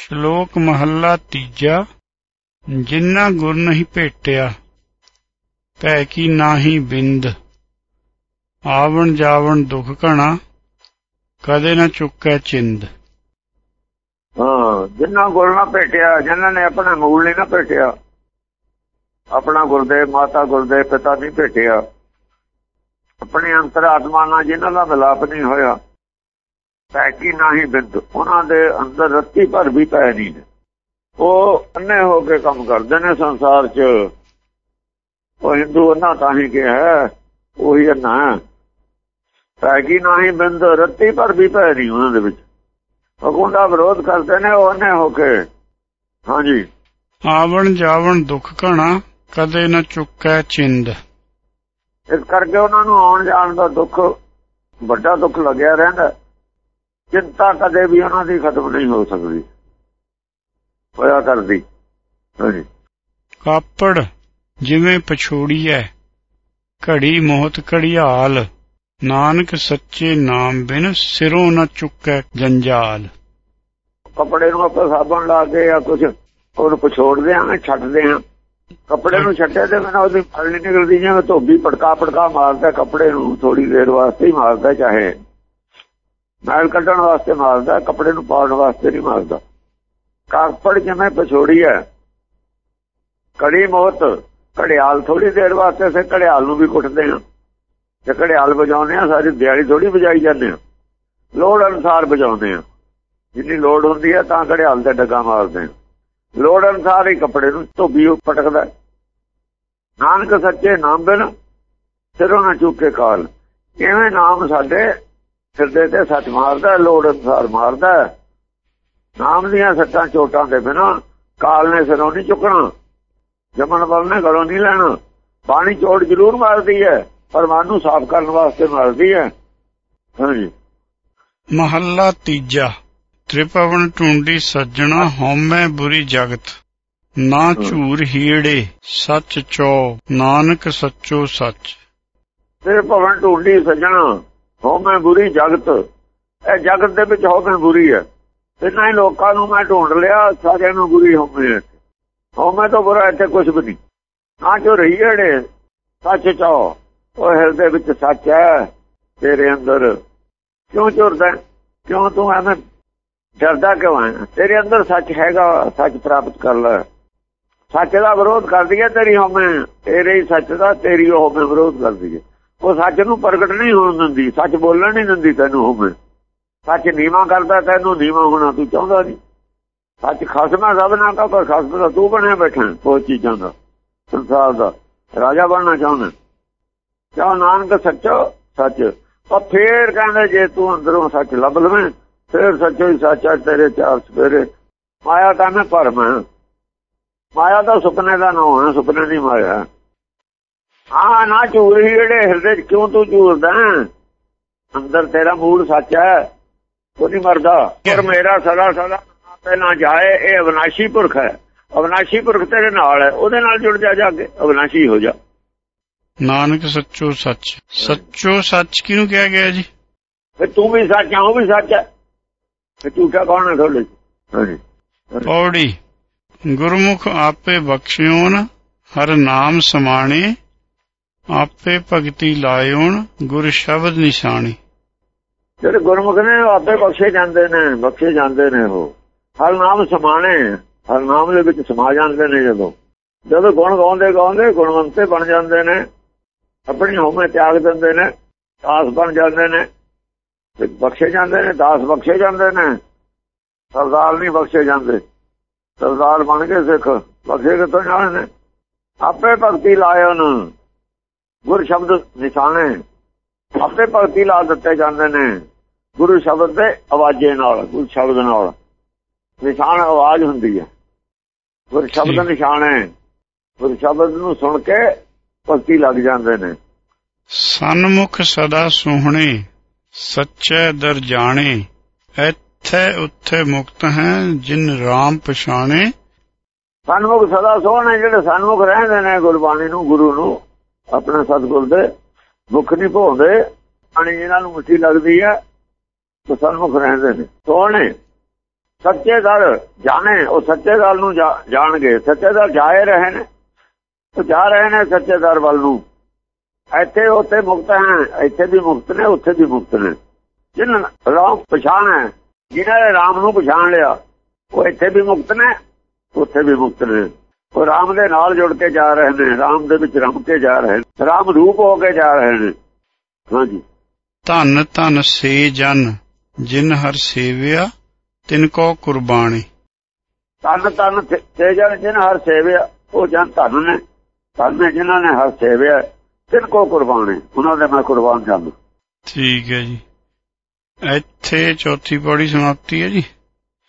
ਸ਼ਲੋਕ ਮਹੱਲਾ ਤੀਜਾ ਜਿਨ੍ਹਾਂ ਗੁਰ ਨਹੀਂ ਭੇਟਿਆ, ਭੈ ਕੀ ਨਾਹੀ ਬਿੰਦ। ਆਵਣ ਜਾਵਣ ਦੁਖ ਘਣਾ, ਕਦੇ ਨਾ ਚੁੱਕੈ ਚਿੰਦ। ਹਾਂ ਜਿਨ੍ਹਾਂ ਗੁਰ ਨਾ ਭੇਟਿਆ, ਜਿਨ੍ਹਾਂ ਨੇ ਆਪਣਾ ਮੂਲ ਨਹੀਂ ਨਾ ਭੇਟਿਆ, ਆਪਣਾ ਗੁਰਦੇਵ, ਮਾਤਾ ਗੁਰਦੇਵ, ਪਿਤਾ ਨਹੀਂ ਭੇਟਿਆ, ਆਪਣੀ ਅੰਤਰਾਤਮਾ ਨਾਲ ਜਿਨ੍ਹਾਂ ਦਾ ਮਿਲਾਪ ਨਹੀਂ ਹੋਇਆ ਪੈ ਕੀ ਨਹੀਂ ਬਿੰਦ। ਉਹਨਾਂ ਦੇ ਅੰਦਰ ਰੱਤੀ ਭਰ ਵੀ ਪੈ ਨਹੀਂ ਉਹ ਅੰਨੇ ਹੋ ਕੇ ਕੰਮ ਕਰਦੇ ਨੇ ਸੰਸਾਰ 'ਚ। ਉਹ ਹਿੰਦੂ ਅੰਨਾ ਤਾਂ ਹੀ ਕਿ ਹੈ ਉਹੀ ਅੰਨਾ ਪੈ ਕੀ ਨਹੀਂ ਬਿੰਦ ਰੱਤੀ ਭਰ ਵੀ ਪੈ ਨਹੀਂ ਉਹਨਾਂ ਦੇ ਵਿੱਚ। ਦਾ ਵਿਰੋਧ ਕਰਦੇ ਨੇ ਉਹ ਅੰਨੇ ਹੋ ਕੇ। ਹਾਂਜੀ। ਆਵਣ ਜਾਵਣ ਦੁਖ ਘਣਾ ਕਦੇ ਨਾ ਚੁੱਕੈ ਚਿੰਦ। ਇਸ ਕਰਕੇ ਉਹਨਾਂ ਨੂੰ ਆਉਣ ਜਾਣ ਦਾ ਦੁੱਖ ਵੱਡਾ ਦੁੱਖ ਲੱਗਿਆ ਰਹਿੰਦਾ। ਚਿੰਤਾ ਕਦੇ ਵੀ ਉਹਨਾਂ ਦੀ ਖਤਮ ਨਹੀਂ ਹੋ ਸਕਦੀ। ਹੋਇਆ ਕਰਦੀ। ਹਾਂਜੀ। ਕਾਪੜ ਜਿਵੇਂ ਪਛੋੜੀਐ ਘੜੀ ਮੋਹਤ ਘੜਿਆਲ ਨਾਨਕ ਸੱਚੇ ਨਾਮ ਬਿਨ ਸਿਰੋਂ ਨਾ ਚੁੱਕੈ ਜੰਜਾਲ। ਕੱਪੜੇ ਨੂੰ ਆਪਾਂ ਸਾਬਣ ਲਾ ਕੇ ਜਾਂ ਕੁਝ ਉਹਨੂੰ ਪਛੋੜਦੇ ਆਂ ਛੱਡਦੇ ਆਂ। ਕੱਪੜੇ ਨੂੰ ਛੱਡੇ ਤੇ ਮੈਨੂੰ ਉਹਦੀ ਫਲ ਨਹੀਂ ਨਿਕਲਦੀ ਜਿਵੇਂ ਧੋਬੀ ਪੜਕਾ ਪੜਕਾ ਮਾਰਦਾ ਕੱਪੜੇ ਨੂੰ ਥੋੜੀ ਦੇਰ ਵਾਸਤੇ ਹੀ ਮਾਰਦਾ ਚਾਹੇ ਮੈਲ ਕੱਢਣ ਵਾਸਤੇ ਮਾਰਦਾ, ਕੱਪੜੇ ਨੂੰ ਪਾਉਣ ਵਾਸਤੇ ਨਹੀਂ ਮਾਰਦਾ। ਕਾਪੜ ਜਿਵੇਂ ਪਛੋੜੀ ਹੈ ਕੜੀ ਮੋਤ, ਘੜਿਆਲ ਥੋੜੀ ਦੇਰ ਵਾਸਤੇ ਸੇ ਘੜਿਆਲ ਨੂੰ ਵੀ ਕੁੱਟਦੇ ਆ ਤੇ ਘੜਿਆਲ ਵਜਾਉਂਦੇ ਆ ਸਾਰੀ ਦਿਹਾੜੀ ਥੋੜੀ ਵਜਾਈ ਜਾਂਦੇ ਆ ਲੋੜ ਅਨਸਾਰ ਵਜਾਉਂਦੇ ਆ ਜਿੰਨੀ ਲੋੜ ਹੁੰਦੀ ਹੈ ਤਾਂ ਘੜਿਆਲ ਤੇ ਡੱਗਾ ਮਾਰਦੇ ਆ ਲੋੜ ਅਨਸਾਰ ਹੀ ਕੱਪੜੇ ਨੂੰ ਧੋਬੀ ਪਟਕਦਾ ਨਾਨਕ ਸੱਚੇ ਨਾਮ ਬਿਨ ਸਿਰੋਂ ਨਾ ਚੁੱਕੇ ਕਾਲ। ਐਵੇਂ ਨਾਮ ਸਾਡੇ ਸਿਰਦੇ ਤੇ ਸੱਚ ਮਾਰਦਾ ਲੋੜ ਅਨਸਾਰ ਮਾਰਦਾ। ਨਾਮ ਦੀਆਂ ਸੱਚਾਂ ਚੋਟਾਂ ਦੇ ਬਿਨਾ ਕਾਲ ਨੇ ਸਿਰੋਂ ਨਹੀਂ ਚੁੱਕਣਾ। ਜਮਨ ਬਲ ਨੇ ਗਲੋਂ ਨਹੀਂ ਲੈਣਾ। ਪਾਣੀ ਚੋਟ ਜ਼ਰੂਰ ਮਾਰਦੀ ਹੈ ਪਰ ਮਨ ਨੂੰ ਸਾਫ਼ ਕਰਨ ਵਾਸਤੇ ਮਾਰਦੀ ਹੈ। ਹਾਂਜੀ। ਮਹੱਲਾ ਤੀਜਾ। ਤ੍ਰਿਪਵਨ ਟੁੰਡੀ ਸੱਜਣਾ ਹਉਮੈ ਬੁਰੀ ਜਗਤ। ਨਾ ਝੂਰ ਹੀੜੇ ਸੱਚ ਚੋ ਨਾਨਕ ਸੱਚੋ ਸੱਚ। ਤੇ ਭਵਨ ਢੂੰਡੀ ਸੱਜਣਾ ਹਉਮੈ ਬੁਰੀ ਜਗਤ। ਇਹ ਜਗਤ ਦੇ ਵਿੱਚ ਹਉਮੈ ਬੁਰੀ ਹੈ। ਇੰਨਾ ਹੀ ਲੋਕਾਂ ਨੂੰ ਮੈਂ ਢੂੰਡ ਲਿਆ, ਸਾਰਿਆਂ ਨੂੰ ਬੁਰੀ ਹਉਮੈ ਹੈ। ਹਉਮੈ ਤੋਂ ਬੁਰਾ ਇੱਥੇ ਕੁਝ ਵੀ ਨਹੀਂ। ਨਾ ਜੋ ਰਹੀੜੇ ਸੱਚ ਚੋ ਉਹ ਹਿਰਦੇ ਵਿੱਚ ਸੱਚ ਹੈ, ਤੇਰੇ ਅੰਦਰ। ਕਿਉਂ ਝੁਰਦਾ ਕਿਉਂ ਤੂੰ ਐਵੇਂ ਡਰਦਾ ਕਿਉਂ ਹੈ? ਤੇਰੇ ਅੰਦਰ ਸੱਚ ਹੈਗਾ, ਸੱਚ ਪ੍ਰਾਪਤ ਕਰ ਲੈ। ਸੱਚ ਦਾ ਵਿਰੋਧ ਕਰਦੀ ਹੈ ਤੇਰੀ ਹਉਮੈ ਤੇਰੇ ਹੀ ਸੱਚ ਦਾ, ਤੇਰੀ ਹਉਮੈ ਵਿਰੋਧ ਕਰਦੀ ਹੈ। ਉਹ ਸੱਚ ਨੂੰ ਪ੍ਰਗਟ ਨਹੀਂ ਹੋਣ ਦਿੰਦੀ, ਸੱਚ ਬੋਲਣ ਨਹੀਂ ਦਿੰਦੀ ਤੈਨੂੰ ਹਉਮੈ ਸੱਚ ਨੀਵਾ ਕਰਦਾ, ਤੈਨੂੰ ਨੀਵਾ ਹੋਣਾ ਤੂੰ ਚਾਹੁੰਦਾ ਨਹੀਂ। ਸੱਚ ਖਸਮਾ ਸਭ ਨਾ ਕਾ ਪਰ ਖਸਮ ਦਾ ਤੂੰ ਬਣਿਆ ਬੈਠਾ ਉਹ ਚੀਜ਼ਾਂ ਦਾ, ਸੰਸਾਰ ਦਾ। ਰਾਜਾ ਬਣਨਾ ਚਾਹੁੰਦਾ ਚਾਹ ਨਾਨਕ ਸੱਚੋ ਸੱਚ, ਉਹ ਫੇਰ ਕਹਿੰਦੇ ਜੇ ਤੂੰ ਅੰਦਰੋਂ ਸੱਚ ਲੱਭ ਲਵੇਂ, ਫੇਰ ਸੱਚੋ ਹੀ ਸੱਚਾ ਤੇਰੇ ਚਾਰ ਸਵੇਰੇ। ਮਾਇਆ ਤਾਂ ਮੈਂ ਭਰਮ ਹੈ। ਮਾਇਆ ਦਾ ਸੁਪਨੇ ਦਾ ਨਾਮ ਹੈ, ਸੁਪਨੇ ਦੀ ਮਾਇਆ ਆ ਨਾ ਝੂਰੀ ਜਿਹੜੇ ਹਿਰਦੇ ਚ ਕਿਉਂ ਤੂੰ ਝੂਰਦਾ ਅੰਦਰ ਤੇਰਾ ਮੂਲ ਸੱਚ ਹੈ। ਉਹ ਨਹੀਂ ਮਰਦਾ। ਪਰ ਮੇਰਾ ਸਦਾ ਸਦਾ ਪਹਿਲਾਂ ਜਾਏ ਇਹ ਅਵਨਾਸ਼ੀ ਪੁਰਖ ਹੈ। ਅਵਨਾਸ਼ੀ ਪੁਰਖ ਤੇਰੇ ਨਾਲ ਹੈ। ਉਹਦੇ ਨਾਲ ਜੁੜ ਜਾ ਜਾ ਕੇ ਅਵਨਾਸ਼ੀ ਹੋ ਜਾ। ਨਾਨਕ ਸੱਚੋ ਸੱਚ। ਸੱਚੋ ਸੱਚ ਕਿਹਨੂੰ ਕਿਹਾ ਗਿਆ ਜੀ? ਤੇ ਤੂੰ ਵੀ ਸੱਚ ਆ ਉਹ ਵੀ ਸੱਚ ਹੈ। ਤੇ ਝੂਠਾ ਕੌਣ ਹੈ ਤੁਹਾਡੇ ਹਾਂਜੀ। ਪੌੜੀ। ਗੁਰਮੁਖ ਆਪੇ ਬਖਸ਼ਿਓਨ ਹਰ ਨਾਮ ਸਮਾਣੇ ਆਪੇ ਭਗਤੀ ਲਾਇਓਨ ਗੁਰ ਸ਼ਬਦ ਨਿਸ਼ਾਨੇ। ਜਿਹੜੇ ਗੁਰਮੁਖ ਨੇ ਆਪੇ ਬਖਸ਼ੇ ਜਾਂਦੇ ਨੇ, ਬਖਸ਼ੇ ਜਾਂਦੇ ਨੇ ਉਹ। ਹਰ ਨਾਮ ਸਮਾਣੇ, ਹਰ ਨਾਮ ਦੇ ਵਿੱਚ ਸਮਾ ਜਾਂਦੇ ਨੇ ਜਦੋਂ। ਜਦੋਂ ਗੁਣ ਗਾਉਂਦੇ ਗਾਉਂਦੇ ਗੁਣਵੰਤੇ ਬਣ ਜਾਂਦੇ ਨੇ, ਆਪਣੀ ਹਉਮੈ ਤਿਆਗ ਦਿੰਦੇ ਨੇ, ਦਾਸ ਬਣ ਜਾਂਦੇ ਨੇ, ਤੇ ਬਖਸ਼ੇ ਜਾਂਦੇ ਨੇ, ਦਾਸ ਬਖਸ਼ੇ ਜਾਂਦੇ ਨੇ। ਸਰਦਾਰ ਨਹੀਂ ਬਖਸ਼ੇ ਜਾਂਦੇ। ਸਰਦਾਰ ਬਣ ਕੇ ਸਿੱਖ, ਬਖਸ਼ੇ ਕਿਤੋਂ ਜਾਣੇ ਨੇ? ਆਪੇ ਭਗਤੀ ਲਾਇਓ ਨੂੰ ਗੁਰ ਸ਼ਬਦ ਨਿਸ਼ਾਨੇ। ਆਪੇ ਭਗਤੀ ਲਾ ਦਿੱਤੇ ਜਾਂਦੇ ਨੇ। ਗੁਰੂ ਸ਼ਬਦ ਦੇ ਆਵਾਜ਼ੇ ਨਾਲ ਗੁਰੂ ਸ਼ਬਦ ਨਾਲ। ਨਿਸ਼ਾਨ ਆਵਾਜ਼ ਹੁੰਦੀ ਹੈ। ਗੁਰ ਸ਼ਬਦ ਨਿਸ਼ਾਨ। ਹੈ ਗੁਰ ਸ਼ਬਦ ਨੂੰ ਸੁਣ ਕੇ ਭਗਤੀ ਲੱਗ ਜਾਂਦੇ ਨੇ। ਸਨਮੁਖ ਸਦਾ ਸੋਹਣੇ ਸੱਚੇ ਦਰ ਜਾਣੇ। ਇੱਥੇ ਉੱਥੇ ਮੁਕਤ ਹੈ ਜਿਨ ਰਾਮ ਪਛਾਣੇ। ਸਨਮੁਖ ਸਦਾ ਸੋਹਣੇ ਜਿਹੜੇ ਸਨਮੁਖ ਰਹਿੰਦੇ ਨੇ ਗੁਰਬਾਣੀ ਨੂੰ ਗੁਰੂ ਨੂੰ ਆਪਣੇ ਸਤਿਗੁਰ ਦੇ ਮੁਖ ਨਹੀਂ ਭੋਗਦੇ ਪਾਣੀ ਇਹਨਾਂ ਨੂੰ ਮਿੱਠੀ ਲੱਗਦੀ ਹੈ, ਤੇ ਸਨਮੁਖ ਰਹਿੰਦੇ ਨੇ। ਸੋਹਣੇ ਸੱਚੇ ਦਰ ਜਾਣੇ, ਉਹ ਸੱਚੇ ਦਰ ਨੂੰ ਜਾਣਗੇ। ਸੱਚੇ ਦਰ ਜਾਏ ਰਹੇ ਨੇ, ਉਹ ਜਾ ਰਹੇ ਨੇ ਸੱਚੇ ਦਰ ਵੱਲ ਨੂੰ। ਇੱਥੇ ਉੱਥੇ ਮੁਕਤ ਹੈ, ਇੱਥੇ ਵੀ ਮੁਕਤ ਨੇ, ਉੱਥੇ ਵੀ ਮੁਕਤ ਨੇ। ਜਿਨ੍ਹਾਂ ਰਾਮ ਪਛਾਣ ਹੈ, ਜਿਨ੍ਹਾਂ ਨੇ ਰਾਮ ਨੂੰ ਪਛਾਣ ਲਿਆ, ਉਹ ਇੱਥੇ ਵੀ ਮੁਕਤ ਨੇ, ਉੱਥੇ ਵੀ ਮੁਕਤ ਨੇ। ਉਹ ਰਾਮ ਦੇ ਨਾਲ ਜੁੜ ਕੇ ਜਾ ਰਹੇ ਨੇ ਰਾਮ ਦੇ ਵਿੱਚ ਰਮ ਕੇ ਜਾ ਰਹੇ ਨੇ ਰਾਮ ਰੂਪ ਹੋ ਕੇ ਜਾ ਰਹੇ ਨੇ। ਹਾਂਜੀ। ਧਨ ਧਨ ਸੇ ਜਨ ਜਿਨ ਹਰ ਸੇਵਿਆ ਤਿਨ ਕੋ ਕੁਰਬਾਨੀ। ਤਨ ਤਨ ਤੇ ਜਨ ਜਿਨ ਹਰ ਸੇਵਿਆ ਉਹ ਜਨ ਧਨ ਨੇ। ਧਨ ਜਿਨ੍ਹਾਂ ਨੇ ਹਰ ਸੇਵਿਆ ਤਿਨ ਕੋ ਕੁਰਬਾਨੇ ਉਹਨਾਂ ਦੇ ਮੈਂ ਕੁਰਬਾਨ ਜਾਂਦਾ ਠੀਕ ਹੈ ਜੀ। ਇੱਥੇ ਚੌਥੀ ਪੌੜੀ ਸਮਾਪਤੀ ਹੈ ਜੀ।